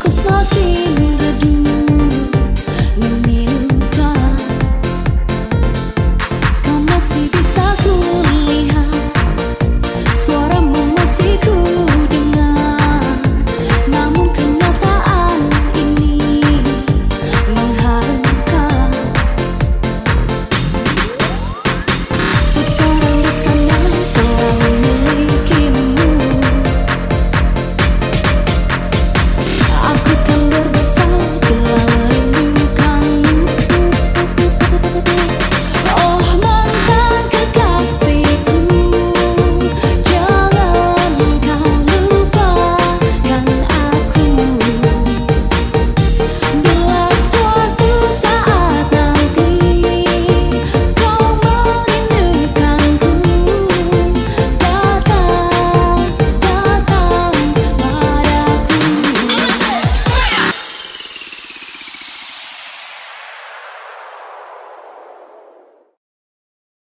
Ku smoky